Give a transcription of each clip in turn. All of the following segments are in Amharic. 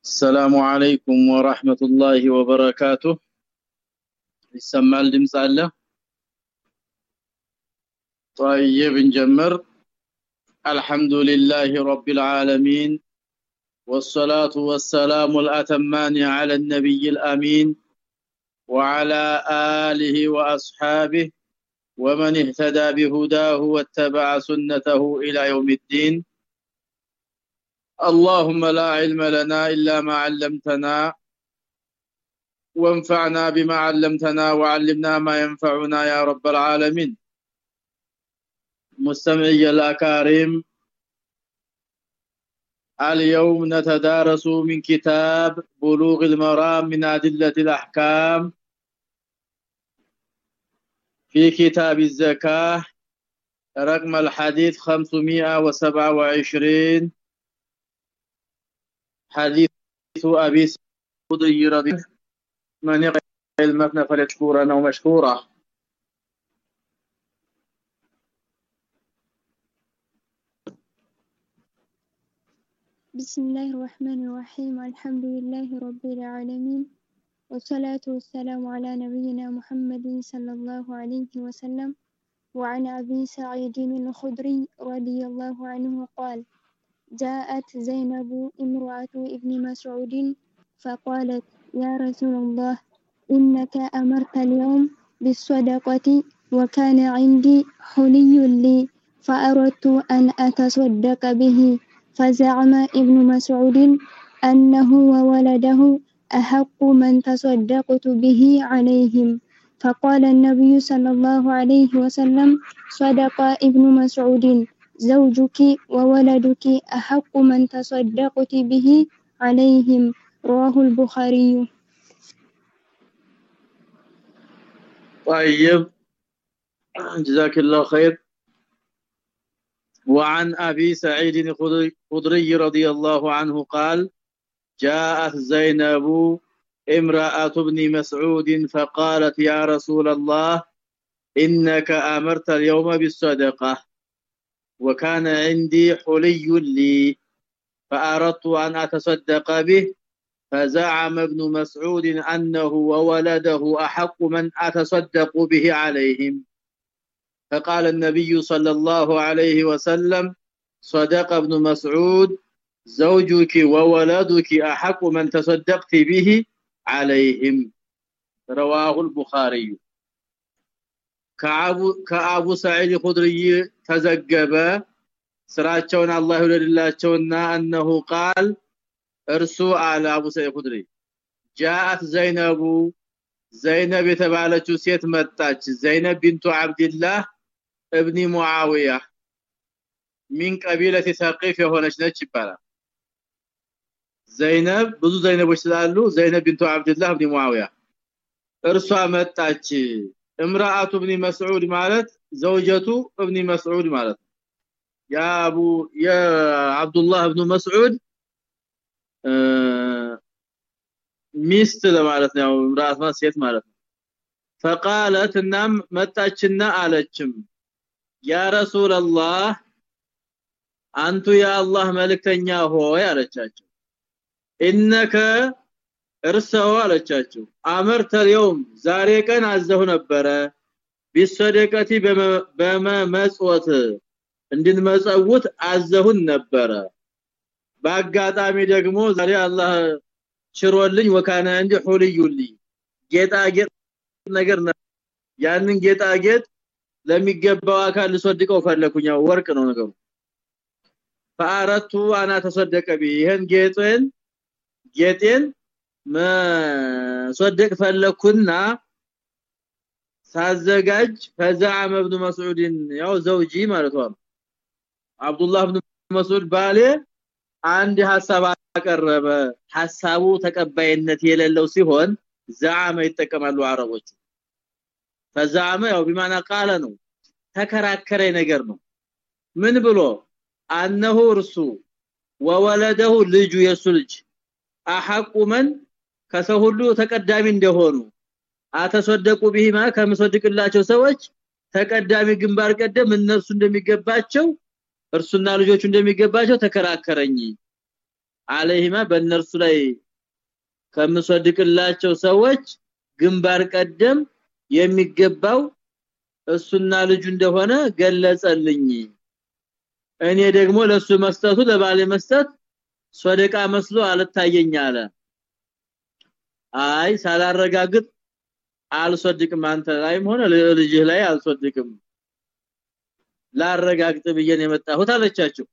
السلام عليكم ورحمة الله وبركاته. يسمع الدمس الله طيب نجمر. الحمد لله رب العالمين والصلاة والسلام الأتمان على النبي الأمين وعلى آله وأصحابه ومن اهتدى بهداه واتبع سنته إلى يوم الدين. اللهم لا علم لنا إلا ما علمتنا وانفعنا بما علمتنا وعلمنا ما ينفعنا يا رب العالمين. مستمعي الأكارم اليوم نتدارس من كتاب بلوغ المرام من أدلة الأحكام. في كتاب الزكاة رقم الحديث 527 حديث أبي سعود رضي من يقل المثنى فليشكورا أو مشكورا بسم الله الرحمن الرحيم. الحمد لله رب العالمين. والصلاة والسلام على نبينا محمد صلى الله عليه وسلم وعن أبي سعيد الخدري رضي الله عنه قال جاءت زينب امرأة ابن مسعود فقالت يا رسول الله إنك أمرت اليوم بالصدقة وكان عندي حلي لي فأردت أن أتصدق به. فزعم ابن مسعود أنه وولده أحق من تصدقت به عليهم. فقال النبي صلى الله عليه وسلم صدق ابن مسعود. زوجك وولدك أحق من تصدقت به عليهم. رواه البخاري. طيب. جزاك الله خير. وعن أبي سعيد الخدري رضي الله عنه قال جاءت زينب امرأة ابن مسعود فقالت يا رسول الله إنك أمرت اليوم بالصدقة. وكان عندي حلي لي فأردت أن أتصدق به فزعم ابن مسعود أنه وولده أحق من أتصدق به عليهم. فقال النبي صلى الله عليه وسلم صدق ابن مسعود زوجك وولدك أحق من تصدقت به عليهم. رواه البخاري. ከአቡ ሰዒድ ኹድሪ ተዘገበ። ስራቸውን አላህ ይወደድላቸውና እነሆ ቃል እርሱ አለ አቡ ሰዒድ ኹድሪ። ጃአት ዘይነቡ ዘይነብ የተባለችው ሴት መጣች። ዘይነብ ቢንቱ አብድላህ እብኒ ሙአዊያ ሚን ቀቢለት ሰቂፍ የሆነች ነች ይባላል። ዘይነብ ብዙ ዘይነቦች ስላሉ ዘይነብ ቢንቱ አብድላህ እብኒ ሙአዊያ እርሷ መጣች امراه ابن مسعود ማለት ዘውጀቱ ابن مسعود ማለት ያ አቡ ያ አብዱላህ ابن مسعود ሚስት ለማለት ነው امراه ማለት ሴት ማለት ነው فقالت እናም መጣችና አለችም ያ ረሱል አላህ አንቱ የአላህ መልእክተኛ ሆይ አለቻቸው ኢነከ እርሰው አለቻቸው። አመርተል የውም ዛሬ ቀን አዘሁ ነበረ። ቢሰደቀቲ በመመጽወት እንድንመጸውት አዘሁን ነበረ። በአጋጣሚ ደግሞ ዛሬ አላህ ሽሮልኝ وكان عندي حلي لي ጌጣጌጥ ነገር ያንን ጌጣጌጥ ለሚገባው አካል ልሰድቀው ፈለኩኛው ወርቅ ነው ነገሩ። فأردت أن أتصدق به። ይሄን ጌጥን ጌጤን መሰደቅ ፈለኩና ሳዘጋጅ ፈዛዓመ ابن مسعود ያው ዘውጂ ማለት ነው አብዱላህ ابن መስዑድ ባሌ አንድ ሐሳብ አቀረበ ሐሳቡ ተቀባይነት የሌለው ሲሆን ዛዓመ ይጠቀማሉ አረቦች ፈዛዓመ ያው بمعنى ቃለ ነው ተከራከረ ነገር ነው ምን ብሎ አንሁ እርሱ ወወለደሁ ልጁ የሱ ልጅ አሐቁ መን ከሰው ሁሉ ተቀዳሚ እንደሆኑ። አተሰደቁ ቢሂማ ከምሰድቅላቸው ሰዎች ተቀዳሚ ግንባር ቀደም እነሱ እንደሚገባቸው እርሱና ልጆቹ እንደሚገባቸው ተከራከረኝ። አለይሂማ በእነርሱ ላይ ከምሰድቅላቸው ሰዎች ግንባር ቀደም የሚገባው እሱና ልጁ እንደሆነ ገለጸልኝ። እኔ ደግሞ ለሱ መስጠቱ ለባሌ መስጠት ሶደቃ መስሎ አልታየኝ አይ ሳላረጋግጥ አልሰድቅም አንተ ላይም ሆነ ልጅህ ላይ አልሰድቅም ላረጋግጥ ብየን የመጣሁት አለቻቸው።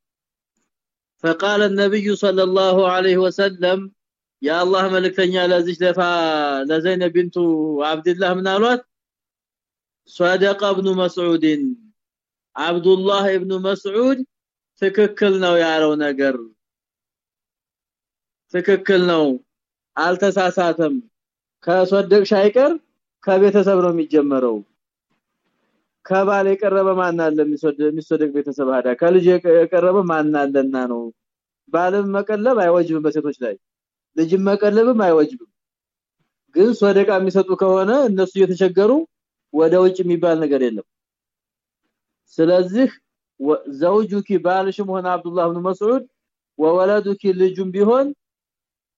فقال النبي صلى الله عليه وسلم يا الله ملكتኛ ለዚህ ለፋ ለዘይነብ ቢንቱ አብዱላህ ምን አሏት? صدق ابن مسعود عبد الله ابن مسعود ትክክል ነው ያለው ነገር። ትክክል ነው። አልተሳሳተም። ከሶደቅሽ አይቀር ከቤተሰብ ነው የሚጀመረው። ከባል የቀረበ ማን አለ? የሚሶደቅ ቤተሰብ አዳ። ከልጅ የቀረበ ማን ነው? ባልም መቀለብ አይወጅብም በሴቶች ላይ። ልጅም መቀለብም አይወጅብም። ግን ሶደቃ የሚሰጡ ከሆነ እነሱ እየተቸገሩ ወደ ውጭ የሚባል ነገር የለም። ስለዚህ ዘውጁኪ ባልሽም ሆነ አብዱላህ ኢብኑ መስዑድ ወወለዱኪ ልጁም ቢሆን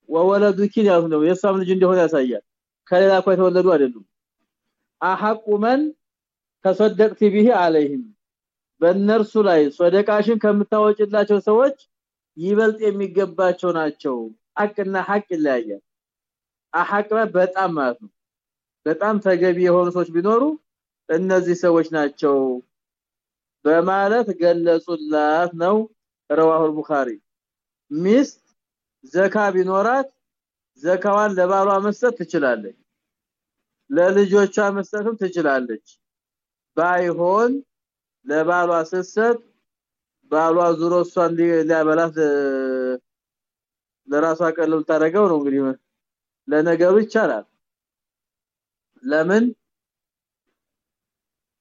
ወወለዱኪ ያው ነው የሷም ልጅ እንደሆነ ያሳያል ከሌላ እኮ የተወለዱ አይደሉም አሐቁ መን ተሰደቅቲ ቢሂ አለይሂም በእነርሱ ላይ ሶደቃሽን ከምታወጭላቸው ሰዎች ይበልጥ የሚገባቸው ናቸው ሐቅና ሐቅ ይለያያል አሐቅ በጣም ማለት ነው በጣም ተገቢ የሆኑ ሰዎች ቢኖሩ እነዚህ ሰዎች ናቸው በማለት ገለጹላት ነው ረዋሁ البخاري ሚስት ዘካ ቢኖራት ዘካዋን ለባሏ መስጠት ትችላለች ለልጆቿ መስጠትም ትችላለች። ባይሆን ለባሏ ስትሰጥ ባሏ ዙሮ እሷን ሊያበላት ለራሷ ቀልብ ታረገው ነው እንግዲህ ለነገሩ ይቻላል። ለምን?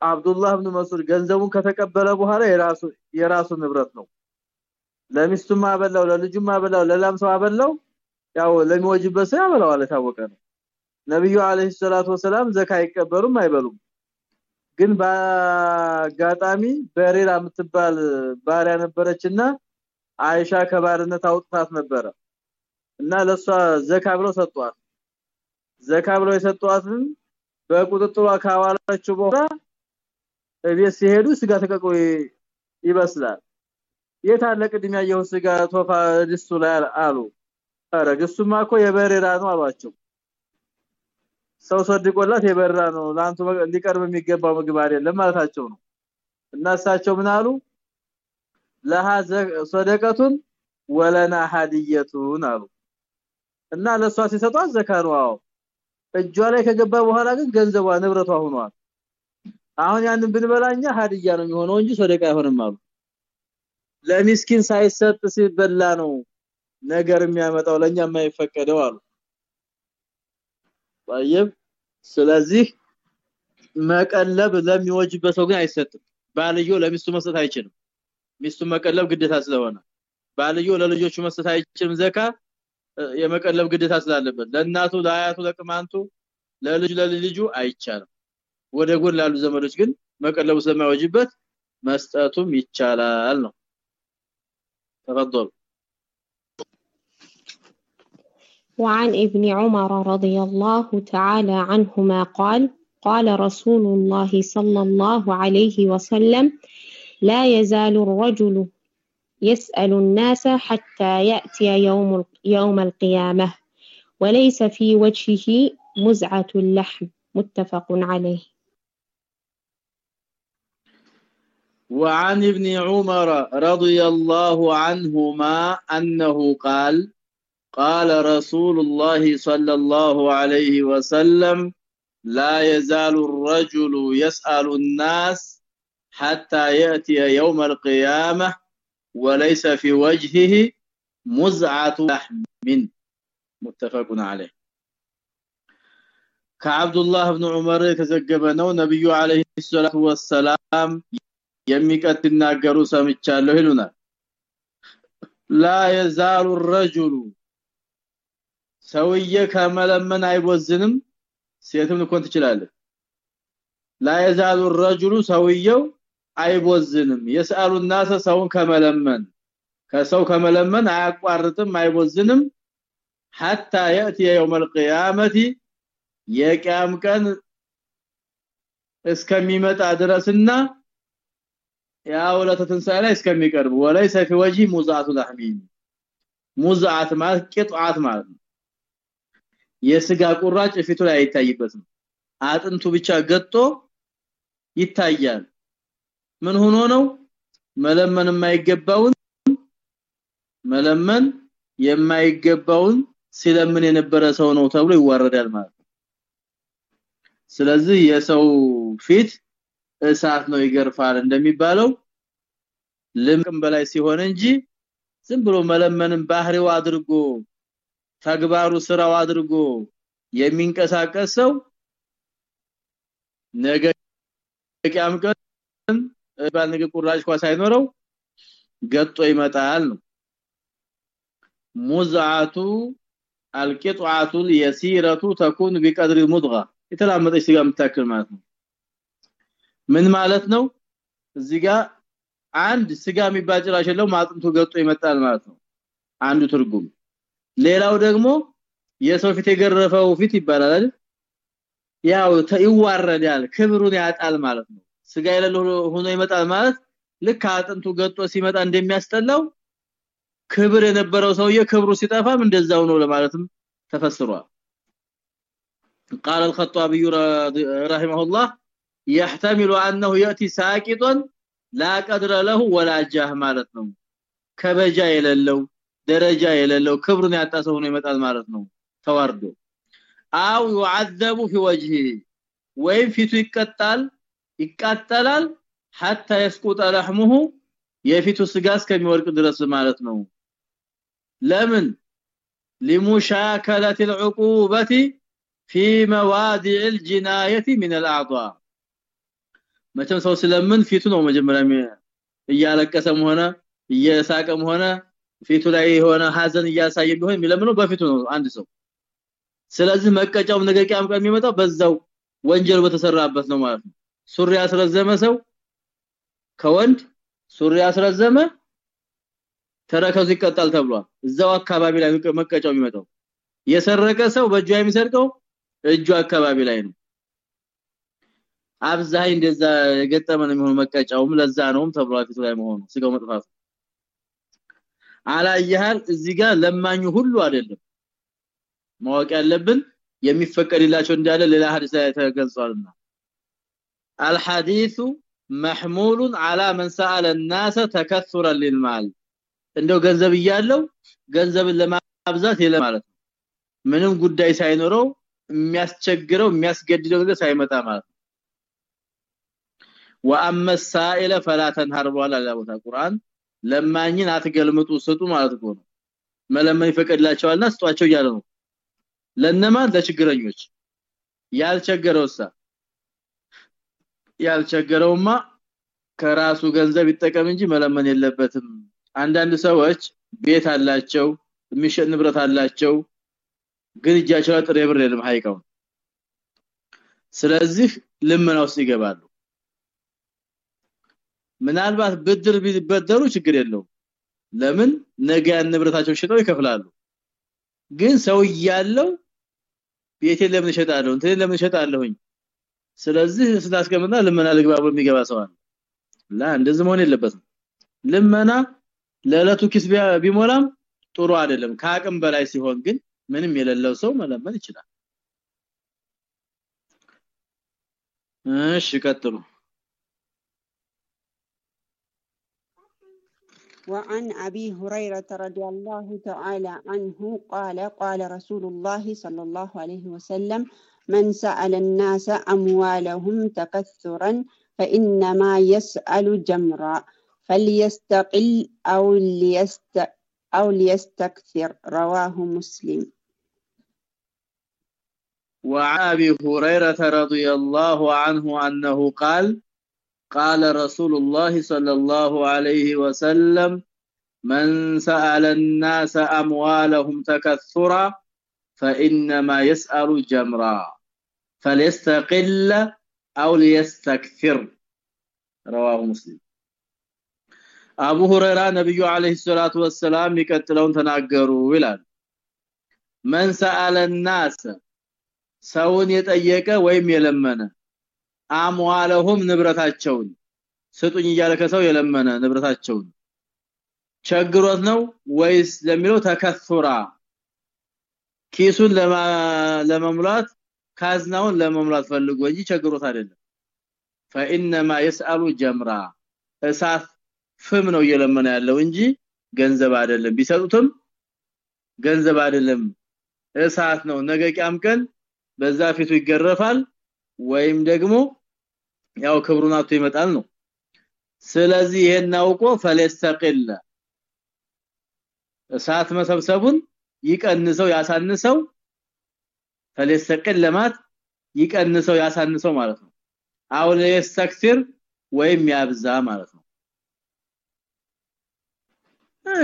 አብዱላህ ኢብኑ መስዑድ ገንዘቡን ከተቀበለ በኋላ የራሱ የራሱ ንብረት ነው ለሚስቱም አበላው ለልጁም አበላው ለላም ሰው አበላው ያው ለሚወጅበት ሰው ያበላው ታወቀ ነው። ነብዩ አለይሂ ሰላቱ ወሰለም ዘካ አይቀበሉም አይበሉም። ግን በአጋጣሚ በሬራ የምትባል ባሪያ ነበረችና አይሻ ከባርነት አውጥታት ነበረ እና ለሷ ዘካ ብለው ሰጧት። ዘካ ብለው የሰጧትን በቁጥጥሯ ካዋላችሁ በኋላ እቤት ሲሄዱ ስጋ ተቀቅሎ ይበስላል የታለ ቅድም ያየው ስጋ ቶፋ ድስቱ ላይ አሉ። አረ ግሱማ እኮ የበሬራ ነው አሏቸው። ሰው ሰድቆላት የበራ ነው። ላንቱ ሊቀርብ የሚገባው ምግብ አይደለም ማለታቸው ነው። እና እሳቸው ምን አሉ? ለሃ ሰደቀቱን ወለና ሀዲየቱን አሉ። እና ለሷ ሲሰጧት ዘካ ነው አዎ እጇ ላይ ከገባ በኋላ ግን ገንዘቧ ንብረቷ ሆኗል። አሁን ያንን ብንበላኛ ሀዲያ ነው የሚሆነው እንጂ ሰደቃ አይሆንም አሉ ለሚስኪን ሳይሰጥ ሲበላ ነው ነገር የሚያመጣው ለኛ የማይፈቀደው አሉ طيب ስለዚህ መቀለብ ለሚወጅበት ሰው ግን አይሰጥም ባልዮ ለሚስቱ መስጠት አይችልም ሚስቱ መቀለብ ግዴታ ስለሆነ ባልዮ ለልጆቹ መስጠት አይችልም ዘካ የመቀለብ ግዴታ ስላለበት ለእናቱ ለአያቱ ለቅማንቱ ለልጅ ለልጁ አይቻልም ወደ ጎን ላሉ ዘመዶች ግን መቀለቡ ስለማይወጅበት መስጠቱም ይቻላል ነው ተፈضل وعن ابن عمر رضي الله تعالى عنهما قال قال رسول الله صلى الله عليه وسلم لا يزال الرجل يسأل الناس حتى يأتي يوم يوم القيامة وليس في وجهه مزعة اللحم. متفق عليه. وعن ابن عمر رضي الله عنهما أنه قال قال رسول الله صلى الله عليه وسلم لا يزال الرجل يسأل الناس حتى يأتي يوم القيامة وليس في وجهه مزعة لحم متفق عليه. كعبد الله بن عمر كذبنه نبي عليه الصلاة والسلام ወሰላም የሚቀጥናገሩ ሰምቻለሁ ይሉናል لا يزال الرجل ሰውዬ ከመለመን አይቦዝንም ሴትም ልኮን ትችላለች لا يزال الرجل ሰውየው አይቦዝንም يسأل الناس ሰውን ከመለመን ከሰው ከመለመን አያቋርጥም አይቦዝንም حتى ياتي يوم القيامه የቂያም ቀን እስከሚመጣ ድረስና ያው ለተንሳኤ ላይ እስከሚቀርብ ወለይሰ في وجه مزعه لحمين ሙዛዓት ማለት ቅጥዓት ማለት ነው የስጋ ቁራጭ ፊቱ ላይ አይታይበትም አጥንቱ ብቻ ገጦ ይታያል ምን ሆኖ ነው መለመን የማይገባውን መለመን የማይገባውን ሲለምን የነበረ ሰው ነው ተብሎ ይዋረዳል ማለት ስለዚህ የሰው ፊት እሳት ነው ይገርፋል እንደሚባለው ልምቅም በላይ ሲሆን እንጂ ዝም ብሎ መለመንን ባህሪው አድርጎ ተግባሩ ስራው አድርጎ የሚንቀሳቀስ ሰው ነገ ቂያም ቀን ባል ነገ ቁራጭ ኳስ ሳይኖረው ገጦ ይመጣል ነው ሙዝዓቱ አልቂጥዓቱ اليسيره تكون بقدر المضغه የተላመጠች ስጋ የምታክል ማለት ነው ምን ማለት ነው እዚህ ጋር አንድ ስጋ የሚባል ጭራሽ የለው ማጥንቱ ገጦ ይመጣል ማለት ነው አንዱ ትርጉም ሌላው ደግሞ የሰው ፊት የገረፈው ፊት ይባላል አይደል ያው ይዋረዳል ክብሩን ያጣል ማለት ነው ስጋ የሌለው ሆኖ ይመጣል ማለት ልክ አጥንቱ ገጦ ሲመጣ እንደሚያስጠላው ክብር የነበረው ሰውዬ ክብሩ ሲጠፋም እንደዛው ነው ለማለትም ተፈስሯል قال الخطابي رحمه الله يحتمل انه ياتي ساقطا لا قدر له ولا جاه ማለት ነው ከበጃ የሌለው ደረጃ የሌለው ክብሩን ያጣ ሰው ነው ይመጣል ማለት ነው ተዋርዶ አው يعذب في وجهه ወይም ፊቱ ይቀጣል ይቃጠላል حتى يسقط لحمه የፊቱ ስጋ እስከሚወርቅ ድረስ ማለት ነው ለምን لمشاكله العقوبه في مواضع الجنايه من الاعضاء መቼም ሰው ስለምን ፊቱ ነው መጀመሪያ እያለቀሰም ሆነ እየሳቀም ሆነ ፊቱ ላይ የሆነ ሐዘን እያሳየ ቢሆን የሚለምነው በፊቱ ነው አንድ ሰው። ስለዚህ መቀጫው ነገ ቂያም ቀን የሚመጣው በዛው ወንጀል በተሰራበት ነው ማለት ነው። ሱሪ ያስረዘመ ሰው ከወንድ ሱሪ ያስረዘመ ተረከዙ ይቀጣል ተብሏል። እዛው አካባቢ ላይ መቀጫው የሚመጣው። የሰረቀ ሰው በእጁ የሚሰርቀው እጁ አካባቢ ላይ ነው አብዛኝ እንደዛ የገጠመ ነው የሚሆነው መቀጫውም ለዛ ነውም ተብሏል ፊቱ ላይ መሆኑ ስጋው መጥፋቱ አላየሃል እዚህ ጋር ለማኙ ሁሉ አይደለም ማወቅ ያለብን የሚፈቀድላቸው እንዳለ ሌላ ሐዲስ ላይ ተገልጿልና الحديث محمول على من سأل الناس تكثرا للمال እንደው ገንዘብ እያለው ገንዘብን ለማብዛት የለ ማለት ነው ምንም ጉዳይ ሳይኖረው የሚያስቸግረው የሚያስገድደው ነገር ሳይመጣ ማለት ወአመ ሳኢለ ፈላ ተንሐር በኋላ ለቦታ ቁርአን ለማኝን አትገልምጡ ስጡ ማለት ነው። መለመን ይፈቀድላቸዋልና ስጧቸው እያለ ነው። ለነማን? ለችግረኞች። ያልቸገረውሳ? ያልቸገረውማ ከራሱ ገንዘብ ይጠቀም እንጂ መለመን የለበትም። አንዳንድ ሰዎች ቤት አላቸው የሚሸጥ ንብረት አላቸው ግን እጃቸው ጥሬ ብር የለም ሀይቀው ስለዚህ ልመና ውስጥ ይገባሉ። ምናልባት ብድር ቢበደሩ ችግር የለው ለምን? ነገ ያን ንብረታቸው ሽጠው ይከፍላሉ። ግን ሰው ያለው ቤቴ ለምን እሸጣለሁ? እንትን ለምን እሸጣለሁኝ? ስለዚህ ስላስቀምጣ ልመና ልግባ የሚገባ ሰው አለ። ላ እንደዚህ መሆን የለበትም። ልመና ለለቱ ኪስ ቢሞላም ጥሩ አይደለም። ከአቅም በላይ ሲሆን ግን ምንም የሌለው ሰው መለመን ይችላል። እሺ ቀጥሉ وعن أبي هريرة رضي الله تعالى عنه قال قال رسول الله صلى الله عليه وسلم من سأل الناس أموالهم تكثرا فإنما يسأل جمرا فليستقل أو, ليست أو ليستكثر. رواه مسلم. وعن أبي هريرة رضي الله عنه أنه قال قال رسول الله صلى الله عليه وسلم من سأل الناس أموالهم تكثرا فإنما يسأل جمرا فليستقل أو ليستكثر رواه مسلم አቡ ሁረይራ ነብዩ አለይሂ ሰላቱ ወሰላም ይቀጥለውን ተናገሩ ይላል መን ሰአለ الناس ሰውን የጠየቀ ወይም የለመነ አምዋለሁም ንብረታቸውን ስጡኝ እያለ ከሰው የለመነ ንብረታቸውን ቸግሮት ነው ወይስ ለሚለው ተከሱራ ኪሱን ለመሙላት ካዝናውን ለመሙላት ፈልጎ እንጂ ቸግሮት አይደለም فانما يسأل جمرا እሳት ፍም ነው እየለመነ ያለው እንጂ ገንዘብ አይደለም ቢሰጡትም ገንዘብ አይደለም እሳት ነው ነገ ቂያም ቀን በዛ ፊቱ ይገረፋል ወይም ደግሞ ያው ክብሩን ይመጣል ነው። ስለዚህ ይሄን አውቆ ፈለስተቅል እሳት መሰብሰቡን ይቀንሰው ያሳንሰው ፈለስተቅል ለማት ይቀንሰው ያሳንሰው ማለት ነው። አውለ የስተክሲር ወይም ያብዛ ማለት ነው።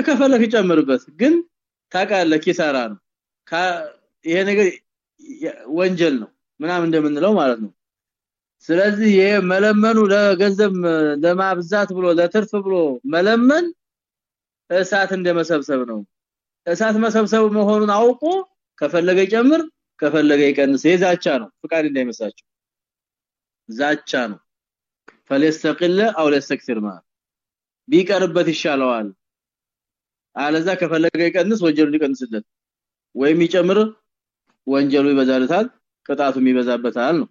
ከፈለክ ይጨምርበት ግን ታቃለ ኪሳራ ነው። ይሄ ነገር ወንጀል ነው ምናምን እንደምንለው ማለት ነው። ስለዚህ ይሄ መለመኑ ለገንዘብ ለማብዛት ብሎ ለትርፍ ብሎ መለመን እሳት እንደመሰብሰብ ነው። እሳት መሰብሰብ መሆኑን አውቆ ከፈለገ ይጨምር ከፈለገ ይቀንስ። የዛቻ ነው። ፍቃድ እንዳይመስላችሁ። ዛቻ ነው። ፈለስተቅለ አው ለስተክثر ማ ቢቀርበት ይሻለዋል። አለዛ ከፈለገ ይቀንስ ወንጀሉ ሊቀንስለት ወይም ይጨምር ወንጀሉ ይበዛልታል ቅጣቱም ይበዛበታል ነው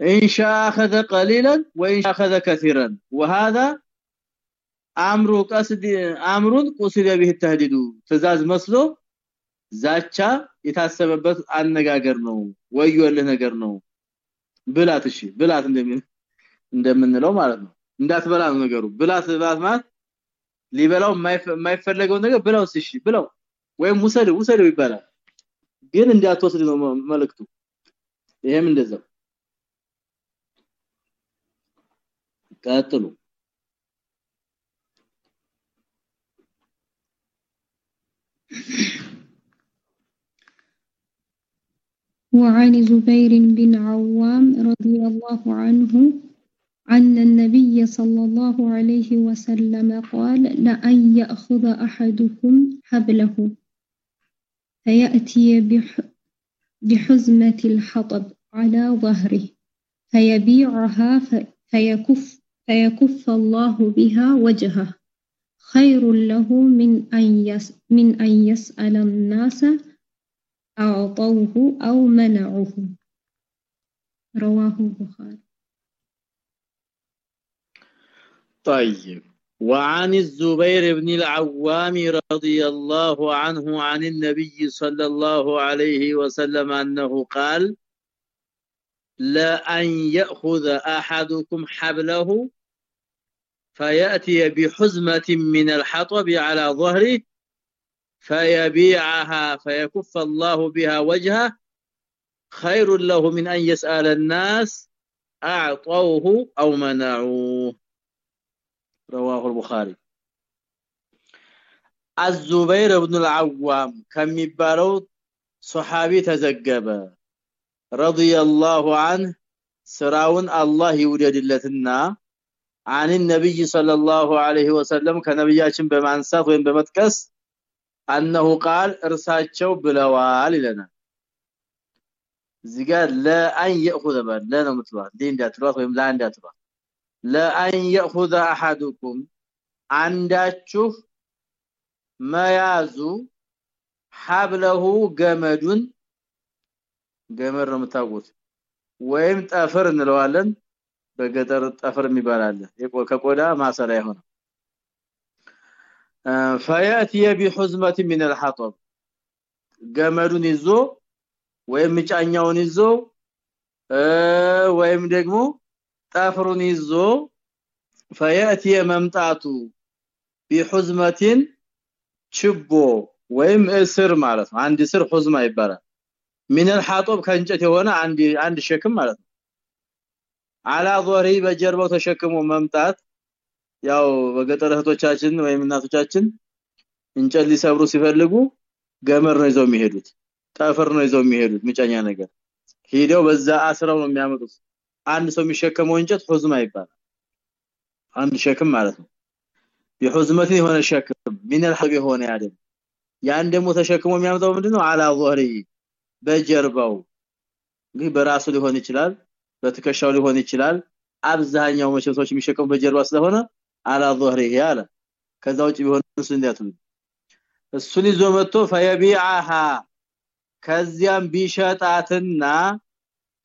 إن شاء أخذ قليلا وإن شاء أخذ كثيرا وهذا امر قصد امر قصد به التهديد ትዛዝ መስሎ ዛቻ የታሰበበት አነጋገር ነው ወዮልህ ነገር ነው ብላት እሺ ብላት እንደምን እንደምንለው ማለት ነው እንዳትበላ ነው ነገሩ ብላት ብላት ማለት ሊበላው የማይፈለገው ነገር ብላው እሺ ብላው ወይም ውሰድ ውሰደው ይባላል ግን እንዳትወስድ ነው መልእክቱ ይሄም እንደዛው ቀጥሉ وعن زبير بن عوام رضي الله عنه أن النبي صلى الله عليه وسلم قال لأن يأخذ أحدكم حبله فيأتي بحزمة الحطب على ظهره فيبيعها فيكف, فيكف الله بها وجهه. خير له من أن, يس من أن يسأل الناس أعطوه أو منعوه. رواه البخاري. طيب. وعن الزبير بن العوام رضي الله عنه عن النبي صلى الله عليه وسلم أنه قال لا أن يأخذ أحدكم حبله فيأتي بحزمة من الحطب على ظهره فيبيعها فيكف الله بها وجهه خير له من أن يسأل الناس أعطوه أو منعوه. رواه البخاري الزبير بن العوام ከሚባለው ሶሐቢ ተዘገበ رضي الله عنه ስራውን አላህ ይውደድለትና عن النبي صلى الله عليه وسلم ከነብያችን በማንሳት ወይም በመጥቀስ انه قال እርሳቸው ብለዋል ይለናል እዚህ ጋር ለአን ياخذ ባል ለነው ምትሏት ዲ እንዳትሏት ወይም ላ እንዳትሏት ለአን ياخذ احدكم አንዳችሁ መያዙ ሐብለሁ ገመዱን ገመድ ነው የምታውቁት ወይም ጠፍር እንለዋለን በገጠር ጠፍር የሚባል አለ ከቆዳ ማሰሪያ የሆነ فياتي بحزمه من الحطب ገመዱን ይዞ ወይም ጫኛውን ይዞ ወይም ደግሞ ጠፍሩን ይዞ فياتي መምጣቱ بحزمه ችቦ ወይም እስር ማለት ነው አንድ እስር ሁዝማ ይባላል من الحطب ከእንጨት የሆነ አንድ አንድ ሸክም ማለት ነው አላ ዞሪ በጀርባው ተሸክሞ መምጣት ያው በገጠር እህቶቻችን ወይም እናቶቻችን እንጨት ሊሰብሩ ሲፈልጉ ገመር ነው ይዘው የሚሄዱት ጠፍር ነው ይዘው የሚሄዱት ምጫኛ ነገር ሄደው በዛ አስረው ነው የሚያመጡት አንድ ሰው የሚሸከመው እንጨት ሁዝማ ይባላል አንድ ሸክም ማለት ነው የሁዝመት የሆነ ሸክም ምን الحب የሆነ አይደል ያን ደግሞ ተሸክሞ የሚያመጣው ምንድነው አላ ظهري በጀርባው እንግዲህ በራሱ ሊሆን ይችላል በትከሻው ሊሆን ይችላል አብዛኛው መሸቶች የሚሸከሙ በጀርባ ስለሆነ አላ ظهري ያለ ከዛ ውጭ ቢሆን እሱ እንዲያትሉ እሱን ይዞ መጥቶ فيبيعها ከዚያም ቢሸጣትና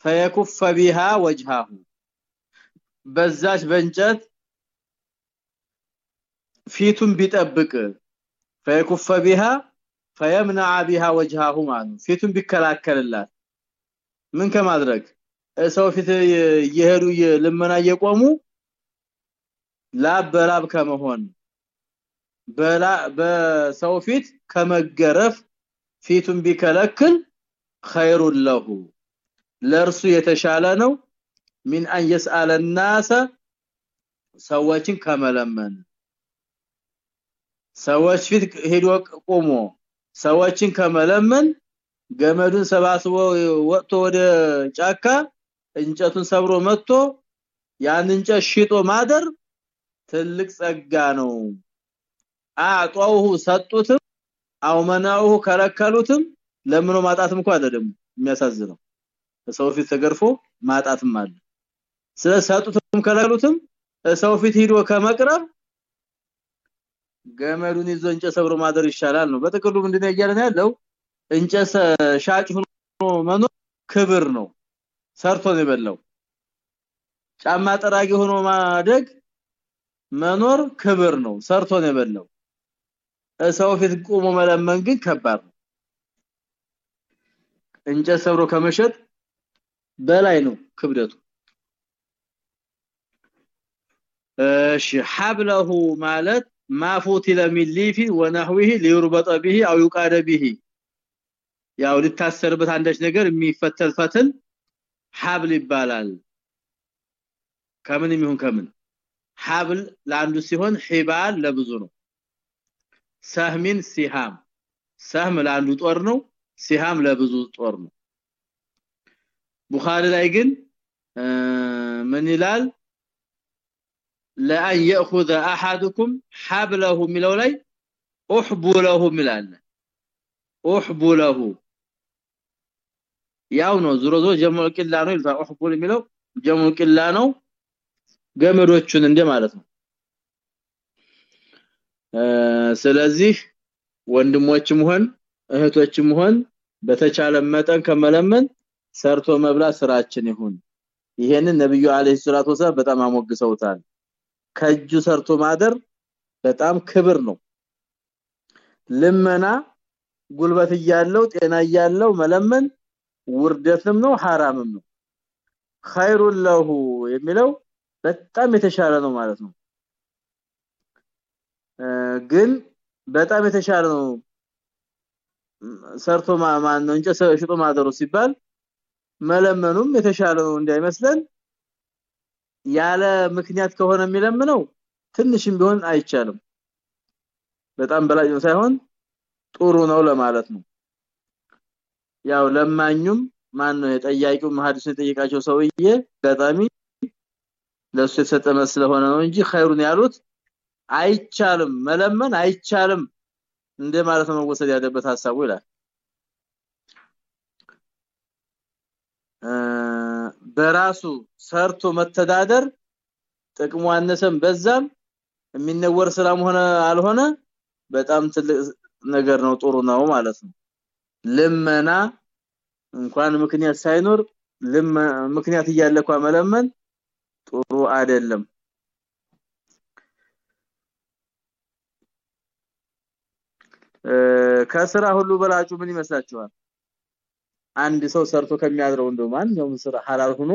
فيكف بها وجهه በዛች በእንጨት ፊቱን ቢጠብቅ فيكف بها فيمنع بها وجهه ማለት ፊቱን ቢከላከልላት ምን ከማድረግ ሰው ፊት እየሄዱ ልመና እየቆሙ ላብ በላብ ከመሆን በላ በሰው ፊት ከመገረፍ ፊቱን ቢከለክል خير له ለርሱ የተሻለ ነው ሚን አን يسال الناس ሰዎችን ከመለመን ሰዎች ፊት ሄዶ ቆሞ ሰዎችን ከመለመን ገመዱን ሰባስቦ ወጥቶ ወደ ጫካ እንጨቱን ሰብሮ መጥቶ ያን እንጨት ሽጦ ማደር ትልቅ ጸጋ ነው አጧውሁ ሰጡትም አው መናውሁ ከለከሉትም ለምኖ ማጣትም እንኳን አይደለም የሚያሳዝነው ሰው ፊት ተገርፎ ማጣትም አለ። ስለሰጡትም ከለከሉትም ሰው ፊት ሂዶ ከመቅረብ ገመዱን ይዞ እንጨት ሰብሮ ማደር ይሻላል ነው። በጥቅሉ ምንድነው እያለን ያለው? እንጨት ሻጭ ሆኖ መኖር ክብር ነው። ሰርቶ ነው የበላው። ጫማ ጠራጊ ሆኖ ማደግ መኖር ክብር ነው። ሰርቶ ነው የበላው። ሰው ፊት ቆሞ መለመን ግን ከባድ ነው። እንጨት ሰብሮ ከመሸጥ በላይ ነው ክብደቱ እሺ ሐብለሁ ማለት ማፉት ለሚሊፊ ወነህዊሂ ሊርበጠ به او يقاد به ያው ሊታሰርበት አንዳች ነገር የሚፈተል ፈትል ሐብል ይባላል ከምን ይሁን ከምን ሐብል ለአንዱ ሲሆን ሒባል ለብዙ ነው ሰህሚን ሲሃም ሰህም ለአንዱ ጦር ነው ሲሃም ለብዙ ጦር ነው ቡኻሪ ላይ ግን ምን ይላል ለአን ياخذ احدكم حبله ሚለው ላይ احبو له ሚላል احبو له ያው ነው ዙሮ ዙሮ ጀሙዕ ቂላ ነው ይልታ احبو የሚለው ጀሙዕ ቂላ ነው ገመዶቹን እንደ ማለት ነው ስለዚህ ወንድሞችም ሆን እህቶችም ሆን በተቻለ መጠን ከመለመን ሰርቶ መብላት ስራችን ይሁን። ይሄንን ነብዩ አለይሂ ሰላቱ ወሰለም በጣም አሞግሰውታል። ከእጁ ሰርቶ ማደር በጣም ክብር ነው። ልመና ጉልበት እያለው ጤና እያለው መለመን ውርደትም ነው ሐራምም ነው። ኸይሩን ለሁ የሚለው በጣም የተሻለ ነው ማለት ነው። ግን በጣም የተሻለ ነው። ሰርቶ ማማን ነው እንጨት ሽጦ ማደሩ ሲባል መለመኑም የተሻለ ነው እንዳይመስለን ያለ ምክንያት ከሆነ የሚለምነው ትንሽም ቢሆን አይቻልም። በጣም በላይ ሳይሆን ጥሩ ነው ለማለት ነው። ያው ለማኙም ማን ነው የጠያቂው መሐዲስ የጠየቃቸው ሰውዬ ገጣሚ ለሱ የተሰጠ ስለሆነ ነው እንጂ ኸይሩን ያሉት አይቻልም መለመን አይቻልም እንደ ማለት ነው መወሰድ ያለበት ሐሳቡ ይላል በራሱ ሰርቶ መተዳደር ጥቅሙ አነሰም በዛም የሚነወር ስራም ሆነ አልሆነ በጣም ትልቅ ነገር ነው ጥሩ ነው ማለት ነው። ልመና እንኳን ምክንያት ሳይኖር ምክንያት እያለኳ መለመን ጥሩ አይደለም። ከስራ ሁሉ በላጩ ምን ይመስላችኋል አንድ ሰው ሰርቶ ከሚያድረው እንደው ማንኛውም ስራ ሐላል ሆኖ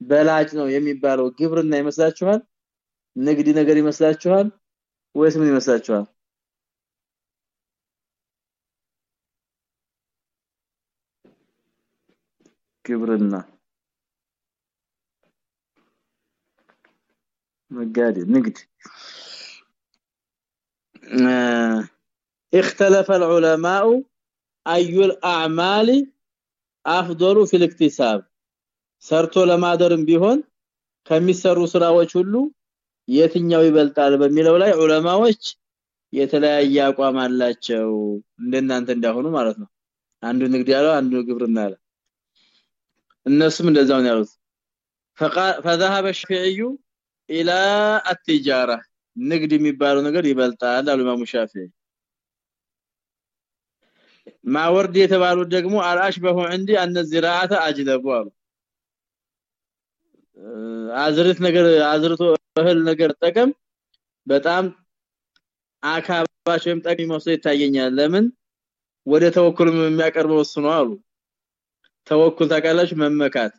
በላጭ ነው የሚባለው ግብርና ይመስላችኋል ንግድ ነገር ይመስላችኋል ወይስ ምን ይመስላችኋል ግብርና ነጋዴ ንግድ اختلف العلماء اي الاعمال افضل في الاكتساب ሰርቶ ለማደርም ቢሆን ከሚሰሩ ስራዎች ሁሉ የትኛው ይበልጣል በሚለው ላይ ዑለማዎች የተለያየ አቋም አላቸው እንደናንተ እንዳሆኑ ማለት ነው አንዱ ንግድ ያለው አንዱ ግብርና ያለ እነሱም እንደዛው ነው ያሉት فذهب الشافعي الى التجاره ንግድ የሚባለው ነገር ይበልጣል አሉ ኢማሙ ሻፊዒ ማወርድ የተባሉት ደግሞ አልአሽበሁ عندي ان الزراعه اجلب አሉ አዝርት ነገር አዝርቶ እህል ነገር ጠቀም በጣም አካባሽ ወይም ጠቅሚ መስሎ ይታየኛል ለምን ወደ ተወኩልም የሚያቀርበው እሱ ነው አሉ ተወኩል ታቃላችሁ መመካት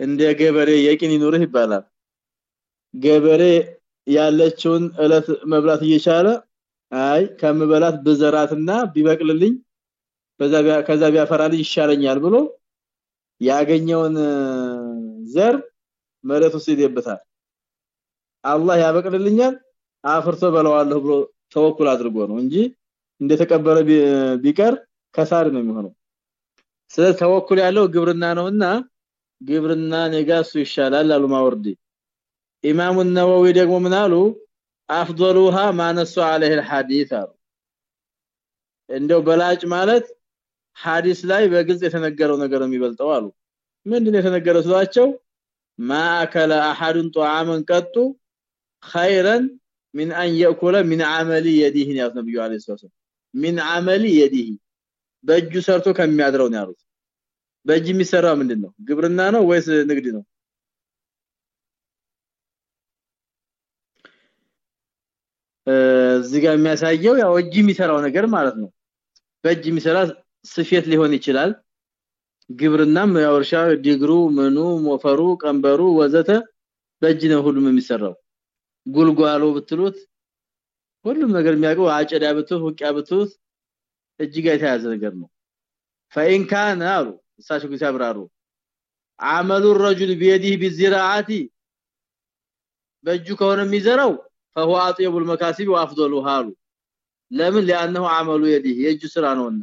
እንደ ገበሬ የቂን ይኑርህ ይባላል ገበሬ ያለችውን እለት መብላት እየቻለ አይ ከምበላት ብዘራትና ቢበቅልልኝ በዛ ከዛ ቢያፈራልኝ ይሻለኛል ብሎ ያገኘውን ዘር መሬት ውስጥ ይደብታል አላህ ያበቅልልኛል አፍርቶ በለዋለሁ ብሎ ተወኩል አድርጎ ነው እንጂ እንደተቀበረ ቢቀር ከሳር ነው የሚሆነው። ስለዚህ ተወኩል ያለው ግብርና ነውና ግብርና ነጋሱ ይሻላል አሉ ማወርዲ። ኢማሙ ነወዊ ደግሞ ምን አፍضلوها ማነሱ عليه الحديث እንደው በላጭ ማለት ሐዲስ ላይ በግልጽ የተነገረው ነገር የሚበልጠው አሉ። ምንድነው የተነገረው ስላቸው ማአከለ አሐዱን ጧዓመን ቀጡ خيرا من ان ياكل من عمل يديه ነው ያሉት ነብዩ አለይሂ ሰላም። من عمل يديه በእጁ ሰርቶ ከሚያድረው ነው ያሉት። በእጅ የሚሰራ ምንድነው? ግብርና ነው ወይስ ንግድ ነው? እዚህ ጋር የሚያሳየው ያው እጅ የሚሰራው ነገር ማለት ነው በእጅ የሚሰራ ስፌት ሊሆን ይችላል ግብርናም ያው እርሻ ዲግሩ ምኑ ሞፈሩ ቀንበሩ ወዘተ በእጅ ነው ሁሉም የሚሰራው ጉልጓሎ ብትሉት ሁሉም ነገር የሚያውቀው አጨዳ ብትሉት ውቂያ ብትሉት እጅግ የተያዘ ነገር ነው فإن كان አሉ እሳቸው ሲያብራሩ عمل الرجل بيده بالزراعه በእጁ ከሆነ የሚዘራው فهو اطيب المكاسب وافضلها አሉ ለምን لانه عمل يده የእጁ ስራ ነውና